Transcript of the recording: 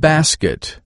basket.